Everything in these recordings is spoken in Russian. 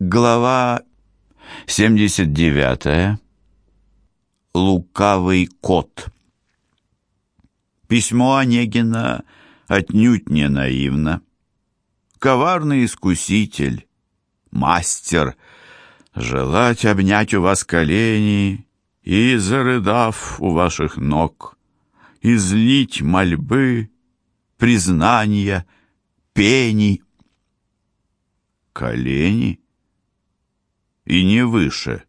Глава 79. Лукавый кот. Письмо Онегина отнюдь не наивно. Коварный искуситель, мастер, желать обнять у вас колени и, зарыдав у ваших ног, излить мольбы, признания, пений. Колени? И не выше.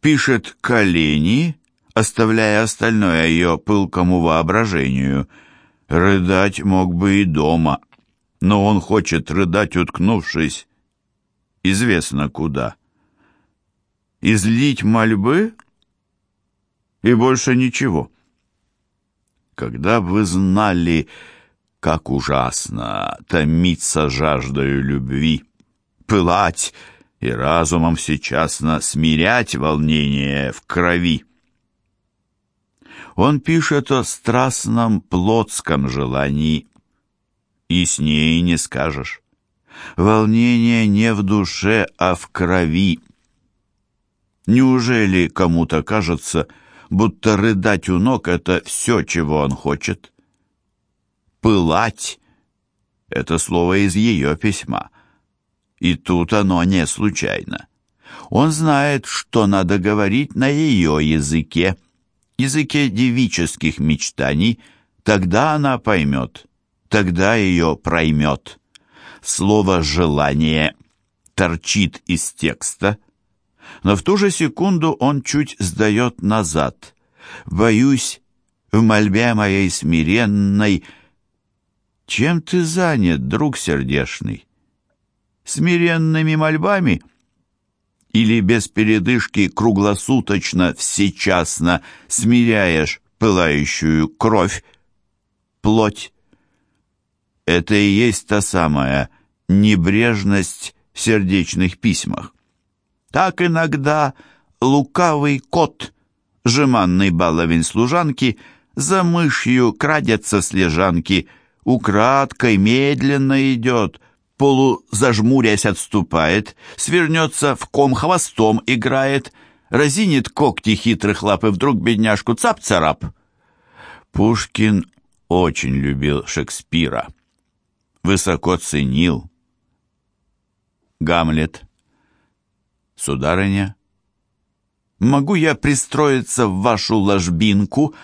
Пишет «колени», оставляя остальное ее пылкому воображению. Рыдать мог бы и дома, но он хочет рыдать, уткнувшись, известно куда. Излить мольбы и больше ничего. Когда вы знали, как ужасно томиться жаждою любви, пылать, и разумом всечасно смирять волнение в крови. Он пишет о страстном плотском желании, и с ней не скажешь. Волнение не в душе, а в крови. Неужели кому-то кажется, будто рыдать у ног — это все, чего он хочет? «Пылать» — это слово из ее письма — и тут оно не случайно. Он знает, что надо говорить на ее языке, языке девических мечтаний, тогда она поймет, тогда ее проймет. Слово «желание» торчит из текста, но в ту же секунду он чуть сдает назад. «Боюсь, в мольбе моей смиренной...» «Чем ты занят, друг сердешный?» Смиренными мольбами или без передышки круглосуточно, всечасно смиряешь пылающую кровь, плоть. Это и есть та самая небрежность в сердечных письмах. Так иногда лукавый кот, жеманный баловень служанки, за мышью крадется с лежанки, украдкой медленно идет, полузажмурясь отступает, свернется в ком хвостом играет, разинет когти хитрых лап и вдруг бедняжку цап-царап. Пушкин очень любил Шекспира, высоко ценил. Гамлет. Сударыня, могу я пристроиться в вашу ложбинку?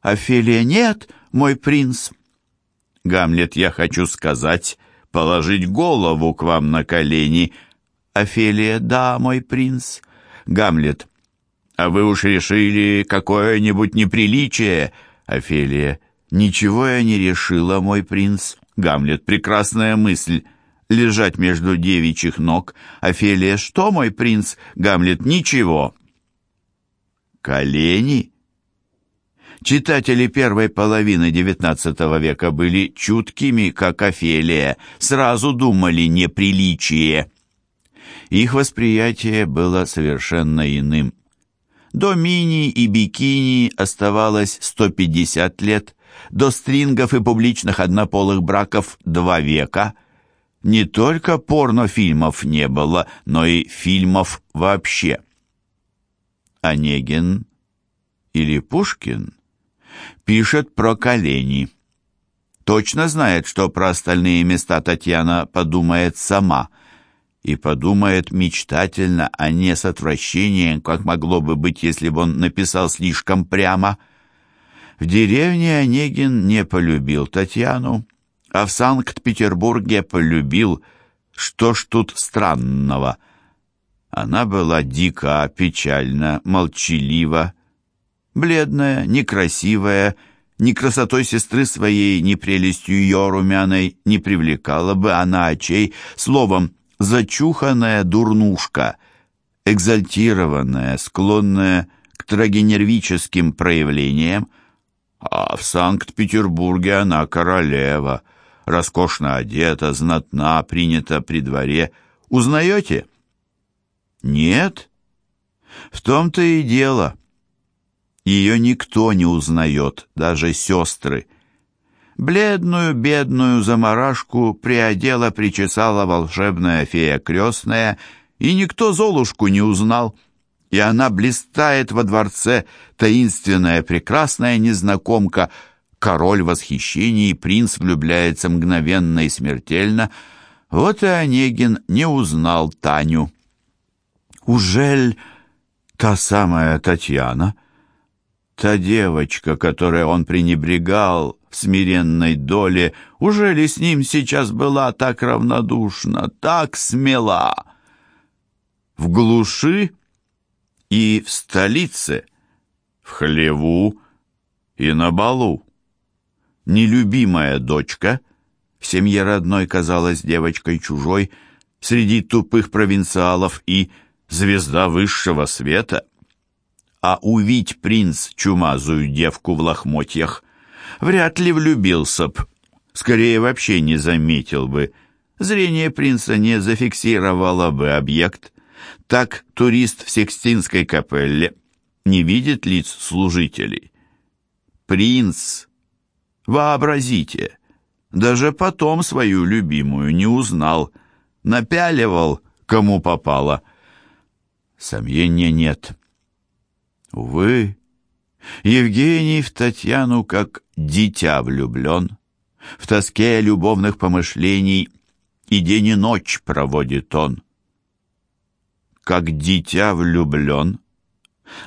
Офелия, нет, мой принц. Гамлет, я хочу сказать, положить голову к вам на колени. Офелия, да, мой принц. Гамлет, а вы уж решили какое-нибудь неприличие? Офелия, ничего я не решила, мой принц. Гамлет, прекрасная мысль. Лежать между девичьих ног. Офелия, что, мой принц? Гамлет, ничего. Колени? Читатели первой половины XIX века были чуткими, как Офелия, сразу думали неприличие. Их восприятие было совершенно иным. До мини и бикини оставалось 150 лет, до стрингов и публичных однополых браков два века. Не только порнофильмов не было, но и фильмов вообще. Онегин или Пушкин – пишет про колени. Точно знает, что про остальные места Татьяна подумает сама. И подумает мечтательно, а не с отвращением, как могло бы быть, если бы он написал слишком прямо. В деревне Онегин не полюбил Татьяну, а в Санкт-Петербурге полюбил. Что ж тут странного? Она была дика, печальна, молчалива, Бледная, некрасивая, ни красотой сестры своей, ни прелестью ее румяной не привлекала бы она очей, словом, зачуханная дурнушка, экзальтированная, склонная к трагенервическим проявлениям, а в Санкт-Петербурге она королева, роскошно одета, знатна, принята при дворе. Узнаете? Нет? В том-то и дело. Ее никто не узнает, даже сестры. Бледную, бедную заморашку приодела, причесала волшебная фея крестная, и никто Золушку не узнал. И она блистает во дворце, таинственная, прекрасная незнакомка. Король в восхищении, принц влюбляется мгновенно и смертельно. Вот и Онегин не узнал Таню. «Ужель та самая Татьяна?» Та девочка, которой он пренебрегал в смиренной доле, уже ли с ним сейчас была так равнодушна, так смела? В глуши и в столице, в хлеву и на балу. Нелюбимая дочка, в семье родной казалась девочкой чужой, среди тупых провинциалов и звезда высшего света — а увидь принц чумазую девку в лохмотьях, вряд ли влюбился б, скорее вообще не заметил бы. Зрение принца не зафиксировало бы объект. Так турист в Секстинской капелле не видит лиц служителей. Принц, вообразите, даже потом свою любимую не узнал, напяливал, кому попало. Сомнения нет. Увы, Евгений в Татьяну как дитя влюблен, В тоске любовных помышлений И день и ночь проводит он. Как дитя влюблен,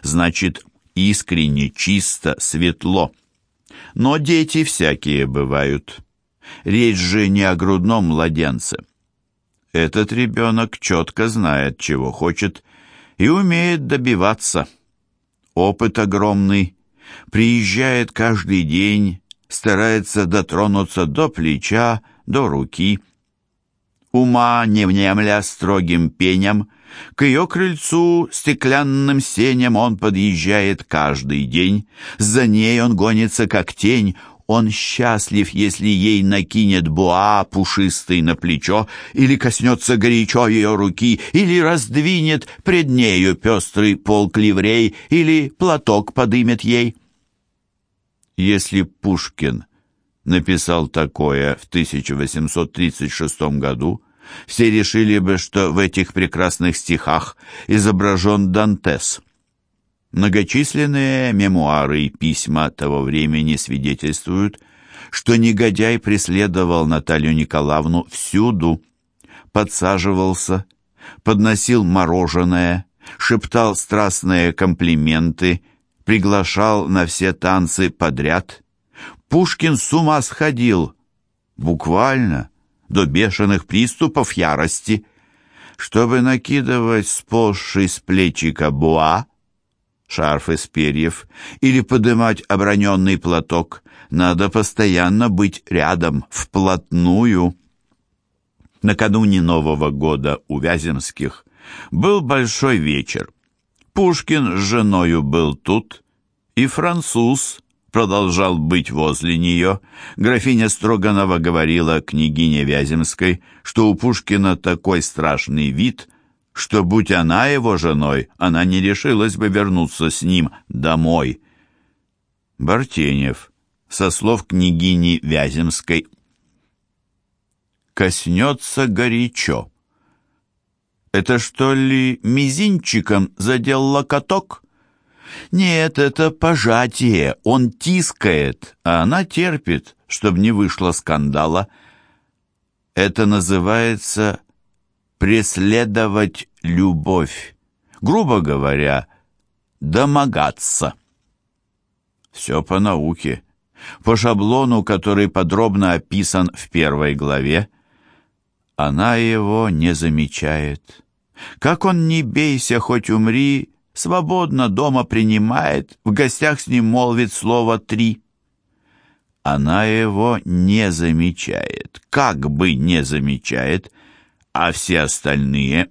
Значит, искренне, чисто, светло. Но дети всякие бывают. Речь же не о грудном младенце. Этот ребенок четко знает, чего хочет, и умеет добиваться – опыт огромный, приезжает каждый день, старается дотронуться до плеча, до руки. Ума, не внемля строгим пеням, к ее крыльцу стеклянным сеням он подъезжает каждый день. За ней он гонится, как тень, он счастлив, если ей накинет буа пушистый на плечо, или коснется горячо ее руки, или раздвинет пред нею пестрый полк ливрей, или платок подымет ей. Если Пушкин написал такое в 1836 году, все решили бы, что в этих прекрасных стихах изображен Дантес. Многочисленные мемуары и письма того времени свидетельствуют, что негодяй преследовал Наталью Николаевну всюду, подсаживался, подносил мороженое, шептал страстные комплименты, приглашал на все танцы подряд. Пушкин с ума сходил, буквально, до бешеных приступов ярости. Чтобы накидывать сползший с плечика буа, шарф из перьев или подымать оброненный платок. Надо постоянно быть рядом, вплотную. Накануне Нового года у Вяземских был большой вечер. Пушкин с женою был тут, и француз продолжал быть возле нее. Графиня Строганова говорила княгине Вяземской, что у Пушкина такой страшный вид — что, будь она его женой, она не решилась бы вернуться с ним домой. Бартенев, со слов княгини Вяземской. «Коснется горячо». «Это что ли мизинчиком задел локоток?» «Нет, это пожатие, он тискает, а она терпит, чтобы не вышло скандала». Это называется преследовать любовь, грубо говоря, домогаться. Все по науке, по шаблону, который подробно описан в первой главе. Она его не замечает. Как он не бейся, хоть умри, свободно дома принимает, в гостях с ним молвит слово «три». Она его не замечает, как бы не замечает, а все остальные?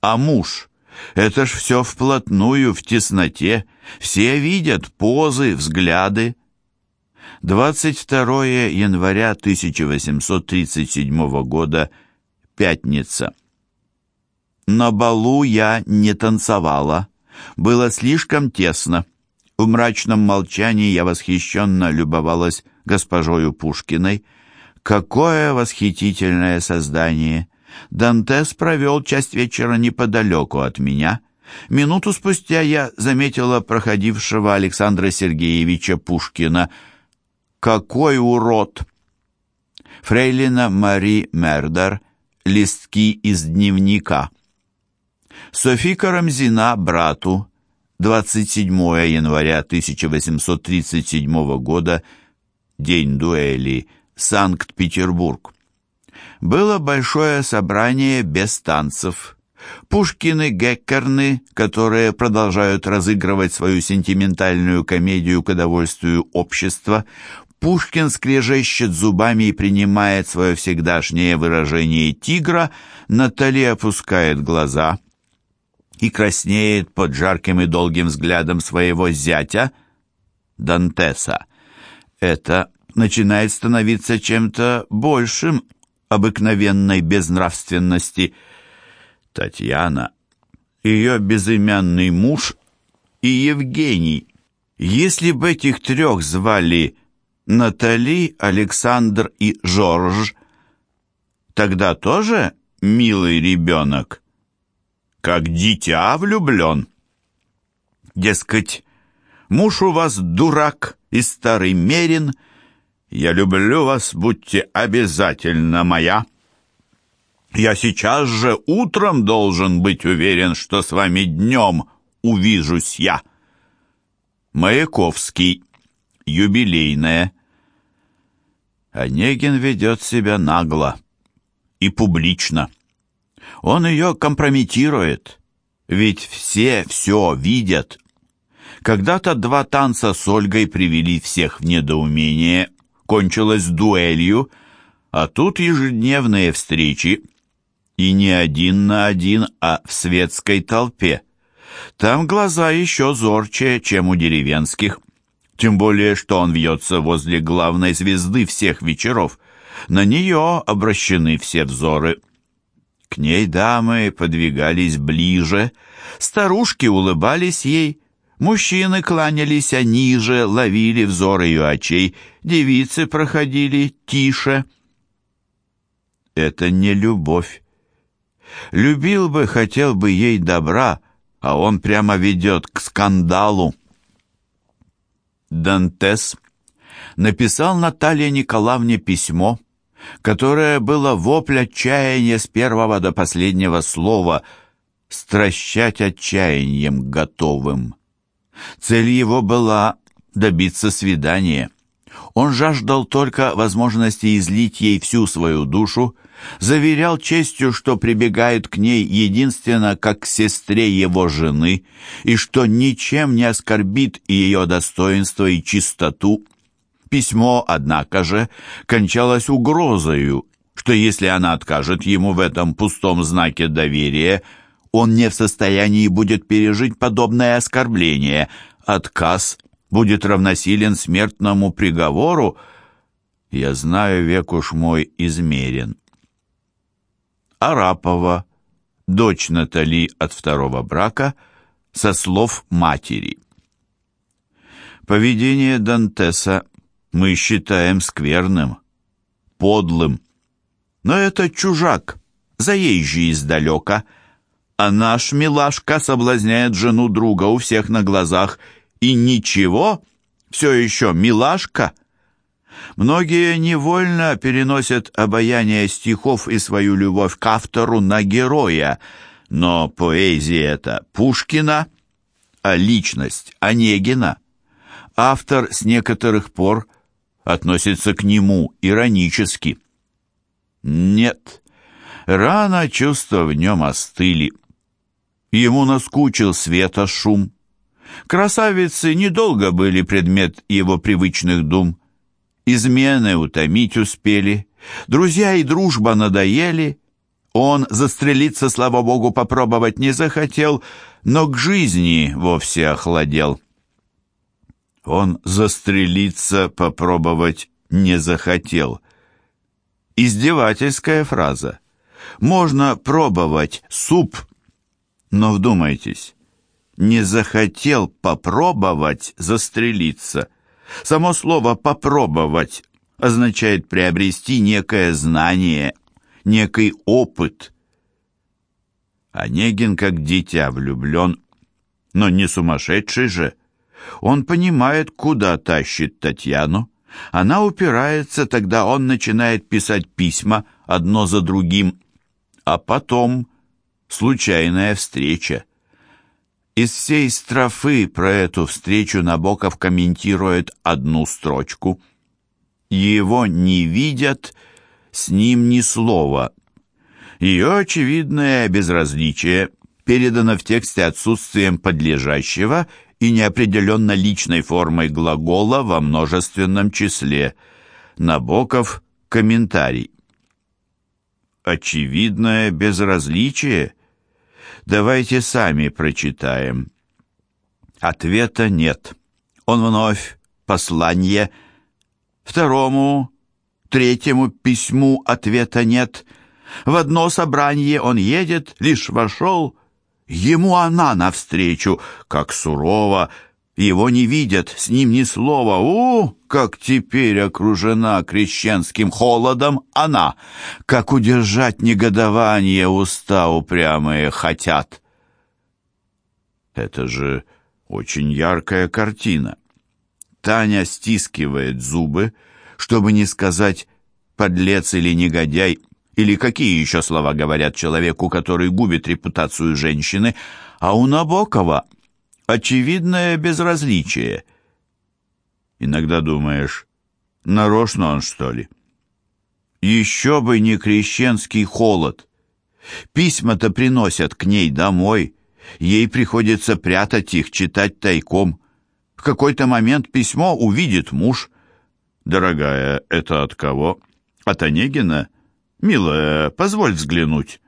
А муж? Это ж все вплотную, в тесноте. Все видят позы, взгляды. 22 января 1837 года, пятница. На балу я не танцевала. Было слишком тесно. В мрачном молчании я восхищенно любовалась госпожою Пушкиной. Какое восхитительное создание! Дантес провел часть вечера неподалеку от меня. Минуту спустя я заметила проходившего Александра Сергеевича Пушкина. Какой урод! Фрейлина Мари Мердер. Листки из дневника. Софи Карамзина брату. 27 января 1837 года. День дуэли. Санкт-Петербург. Было большое собрание без танцев. Пушкины, Геккерны, которые продолжают разыгрывать свою сентиментальную комедию к удовольствию общества, Пушкин скрежещет зубами и принимает свое всегдашнее выражение тигра, Натали опускает глаза и краснеет под жарким и долгим взглядом своего зятя, Дантеса. Это начинает становиться чем-то большим обыкновенной безнравственности. Татьяна, ее безымянный муж и Евгений. Если бы этих трех звали Натали, Александр и Жорж, тогда тоже милый ребенок, как дитя влюблен. Дескать, муж у вас дурак и старый мерин — я люблю вас, будьте обязательно моя. Я сейчас же утром должен быть уверен, что с вами днем увижусь я. Маяковский. Юбилейное. Онегин ведет себя нагло и публично. Он ее компрометирует, ведь все все видят. Когда-то два танца с Ольгой привели всех в недоумение кончилась дуэлью, а тут ежедневные встречи, и не один на один, а в светской толпе. Там глаза еще зорче, чем у деревенских. Тем более, что он вьется возле главной звезды всех вечеров. На нее обращены все взоры. К ней дамы подвигались ближе, старушки улыбались ей, Мужчины кланялись ниже, ловили взор ее очей, девицы проходили тише. Это не любовь. Любил бы, хотел бы ей добра, а он прямо ведет к скандалу. Дантес написал Наталье Николаевне письмо, которое было вопль отчаяния с первого до последнего слова, стращать отчаянием готовым. Цель его была добиться свидания. Он жаждал только возможности излить ей всю свою душу, заверял честью, что прибегает к ней единственно как к сестре его жены, и что ничем не оскорбит ее достоинство и чистоту. Письмо, однако же, кончалось угрозою, что если она откажет ему в этом пустом знаке доверия, он не в состоянии будет пережить подобное оскорбление. Отказ будет равносилен смертному приговору. Я знаю, век уж мой измерен. Арапова, дочь Натали от второго брака, со слов матери. Поведение Дантеса мы считаем скверным, подлым. Но это чужак, заезжий издалека — а наш милашка соблазняет жену друга у всех на глазах. И ничего, все еще милашка. Многие невольно переносят обаяние стихов и свою любовь к автору на героя, но поэзия это Пушкина, а личность Онегина. Автор с некоторых пор относится к нему иронически. Нет, рано чувства в нем остыли. Ему наскучил света шум. Красавицы недолго были предмет его привычных дум. Измены утомить успели, друзья и дружба надоели. Он застрелиться, слава богу, попробовать не захотел, но к жизни вовсе охладел. Он застрелиться попробовать не захотел. Издевательская фраза. Можно пробовать суп но вдумайтесь, не захотел попробовать застрелиться. Само слово «попробовать» означает приобрести некое знание, некий опыт. Онегин как дитя влюблен, но не сумасшедший же. Он понимает, куда тащит Татьяну. Она упирается, тогда он начинает писать письма одно за другим. А потом случайная встреча. Из всей строфы про эту встречу Набоков комментирует одну строчку. «Его не видят, с ним ни слова». Ее очевидное безразличие передано в тексте отсутствием подлежащего и неопределенно личной формой глагола во множественном числе. Набоков – комментарий. Очевидное безразличие? Давайте сами прочитаем. Ответа нет. Он вновь послание. Второму, третьему письму ответа нет. В одно собрание он едет, лишь вошел, ему она навстречу, как сурово, его не видят, с ним ни слова. У, как теперь окружена крещенским холодом она! Как удержать негодование уста упрямые хотят! Это же очень яркая картина. Таня стискивает зубы, чтобы не сказать «подлец» или «негодяй», или какие еще слова говорят человеку, который губит репутацию женщины, а у Набокова очевидное безразличие. Иногда думаешь, нарочно он, что ли? Еще бы не крещенский холод. Письма-то приносят к ней домой. Ей приходится прятать их, читать тайком. В какой-то момент письмо увидит муж. «Дорогая, это от кого?» «От Онегина?» «Милая, позволь взглянуть».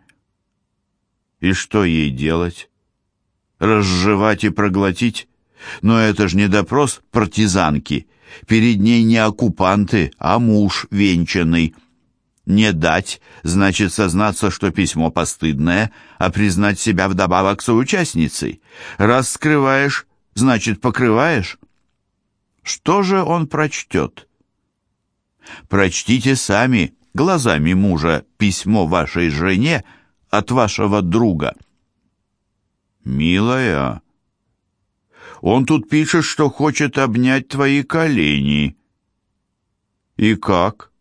И что ей делать? Разжевать и проглотить. Но это ж не допрос партизанки. Перед ней не оккупанты, а муж венчанный. Не дать, значит сознаться, что письмо постыдное, а признать себя вдобавок соучастницей. Раз скрываешь, значит покрываешь. Что же он прочтет? Прочтите сами, глазами мужа, письмо вашей жене от вашего друга. «Милая, он тут пишет, что хочет обнять твои колени». «И как?»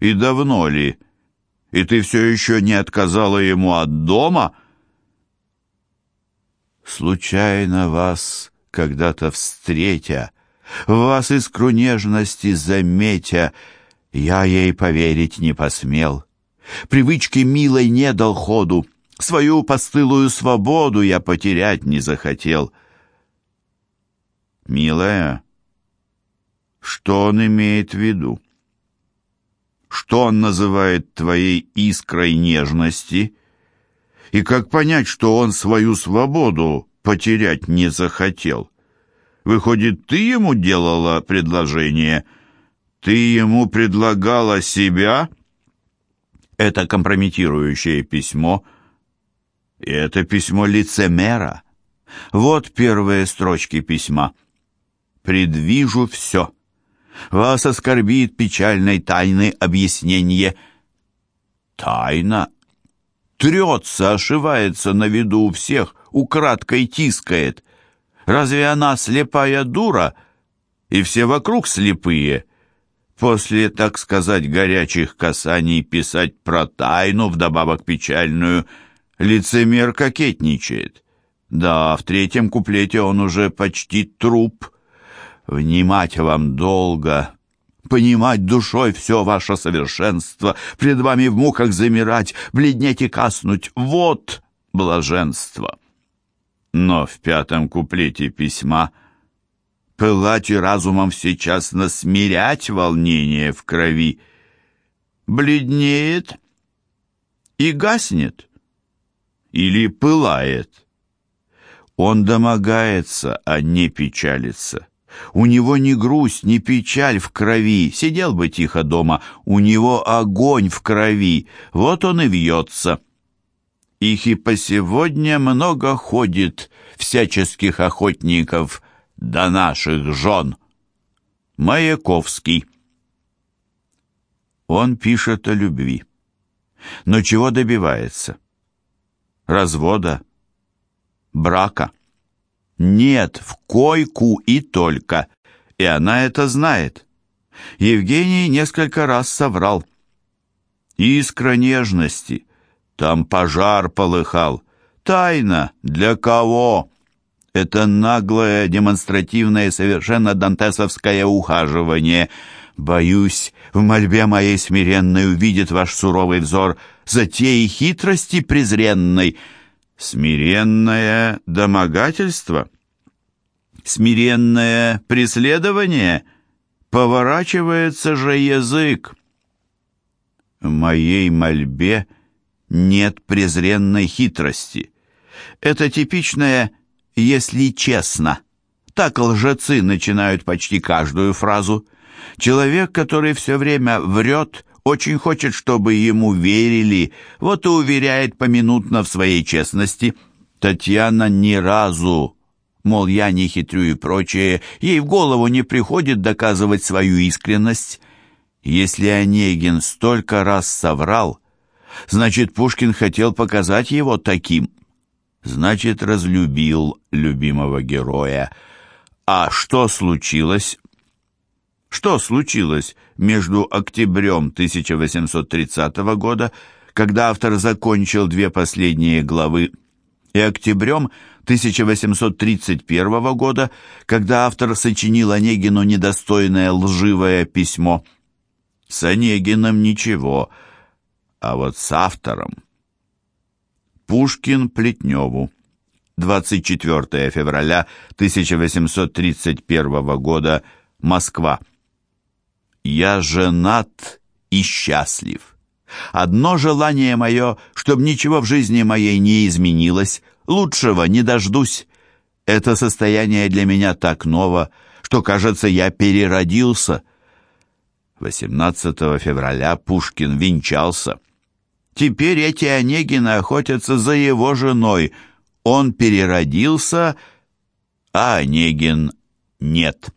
«И давно ли? И ты все еще не отказала ему от дома?» «Случайно вас когда-то встретя, вас искру нежности заметя, я ей поверить не посмел. Привычки милой не дал ходу, Свою постылую свободу я потерять не захотел. Милая, что он имеет в виду? Что он называет твоей искрой нежности? И как понять, что он свою свободу потерять не захотел? Выходит, ты ему делала предложение? Ты ему предлагала себя? Это компрометирующее письмо — и это письмо лицемера. Вот первые строчки письма. «Предвижу все. Вас оскорбит печальной тайны объяснение». Тайна? Трется, ошивается на виду у всех, украдкой тискает. Разве она слепая дура? И все вокруг слепые. После, так сказать, горячих касаний писать про тайну, вдобавок печальную – Лицемер кокетничает. Да, в третьем куплете он уже почти труп. Внимать вам долго, понимать душой все ваше совершенство, пред вами в муках замирать, бледнеть и каснуть. Вот блаженство. Но в пятом куплете письма пылать и разумом сейчас насмирять волнение в крови. Бледнеет и гаснет или пылает. Он домогается, а не печалится. У него ни грусть, ни печаль в крови. Сидел бы тихо дома, у него огонь в крови. Вот он и вьется. Их и по сегодня много ходит всяческих охотников до наших жен. Маяковский. Он пишет о любви. Но чего добивается? Развода? Брака? Нет, в койку и только. И она это знает. Евгений несколько раз соврал. Искра нежности. Там пожар полыхал. Тайна. Для кого? Это наглое, демонстративное, совершенно дантесовское ухаживание. Боюсь, в мольбе моей смиренной увидит ваш суровый взор затеи хитрости презренной. Смиренное домогательство? Смиренное преследование? Поворачивается же язык. В моей мольбе нет презренной хитрости. Это типичное «если честно». Так лжецы начинают почти каждую фразу. Человек, который все время врет, очень хочет, чтобы ему верили, вот и уверяет поминутно в своей честности. Татьяна ни разу, мол, я не хитрю и прочее, ей в голову не приходит доказывать свою искренность. Если Онегин столько раз соврал, значит, Пушкин хотел показать его таким. Значит, разлюбил любимого героя. А что случилось? Что случилось между октябрем 1830 года, когда автор закончил две последние главы, и октябрем 1831 года, когда автор сочинил Онегину недостойное лживое письмо? С Онегином ничего, а вот с автором... Пушкин Плетневу. 24 февраля 1831 года. Москва. Я женат и счастлив. Одно желание мое, чтобы ничего в жизни моей не изменилось, лучшего не дождусь. Это состояние для меня так ново, что, кажется, я переродился. 18 февраля Пушкин венчался. Теперь эти Онегины охотятся за его женой. Он переродился, а Онегин нет.